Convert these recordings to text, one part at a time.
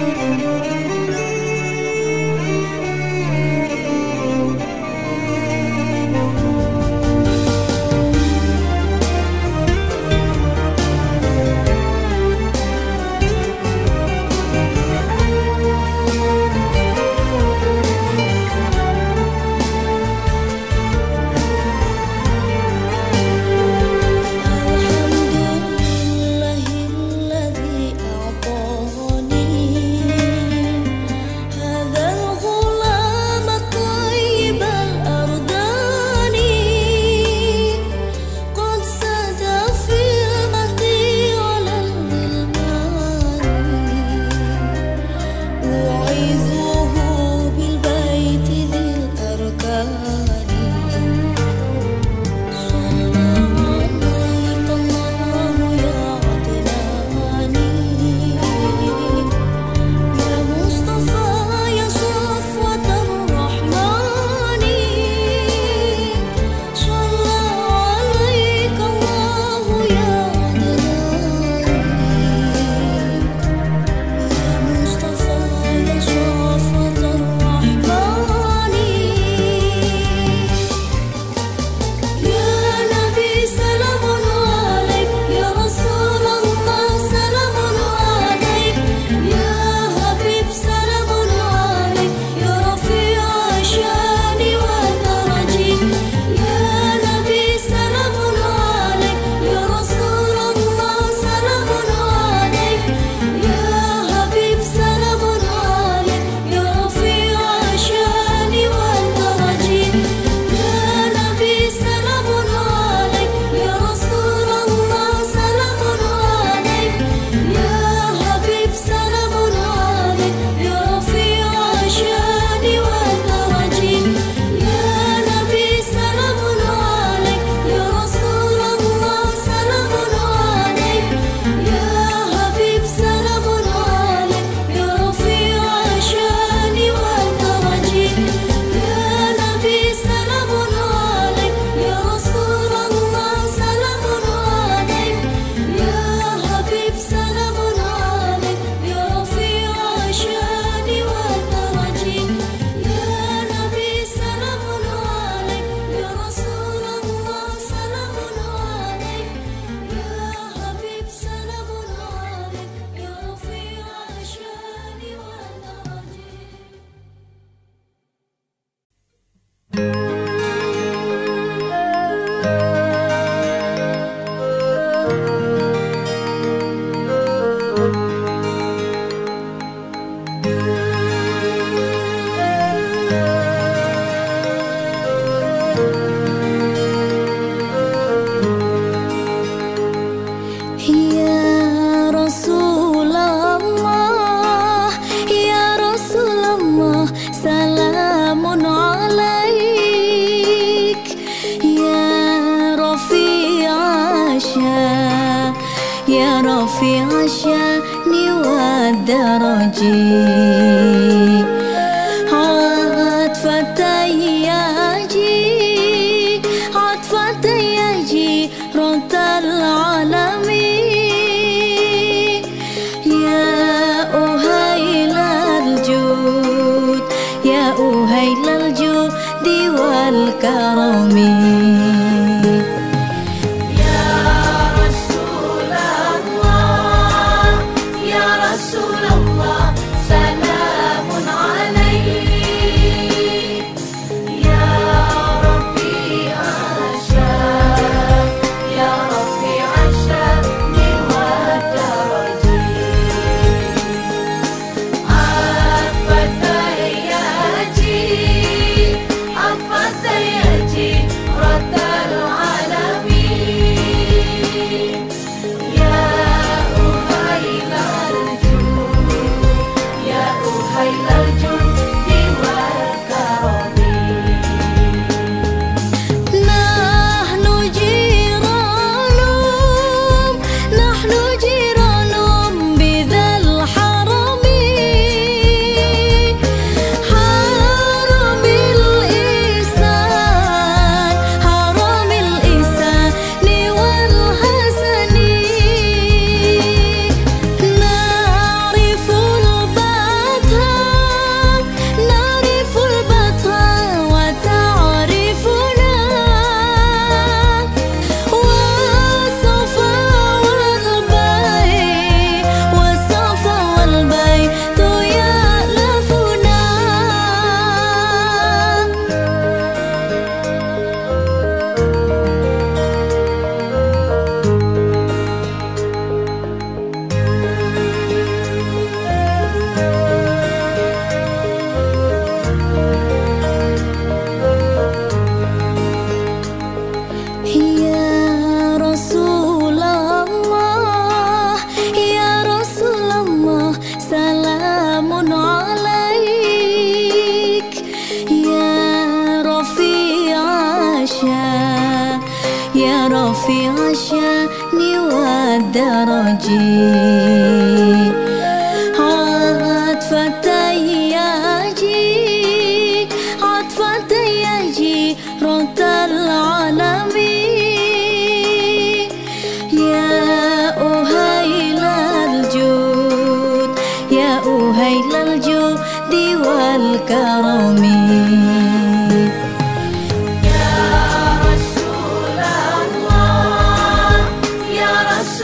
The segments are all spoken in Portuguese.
Música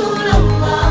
Rasulullah.